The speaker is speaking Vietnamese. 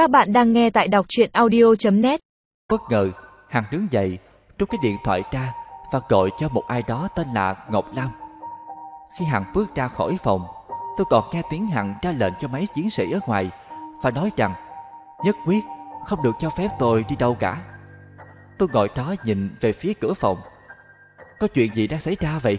Các bạn đang nghe tại đọc truyện audio.net Bất ngờ, Hằng đứng dậy, rút cái điện thoại ra và gọi cho một ai đó tên là Ngọc Lam. Khi Hằng bước ra khỏi phòng, tôi còn nghe tiếng Hằng ra lệnh cho mấy chiến sĩ ở ngoài và nói rằng nhất quyết không được cho phép tôi đi đâu cả. Tôi ngồi đó nhìn về phía cửa phòng. Có chuyện gì đang xảy ra vậy?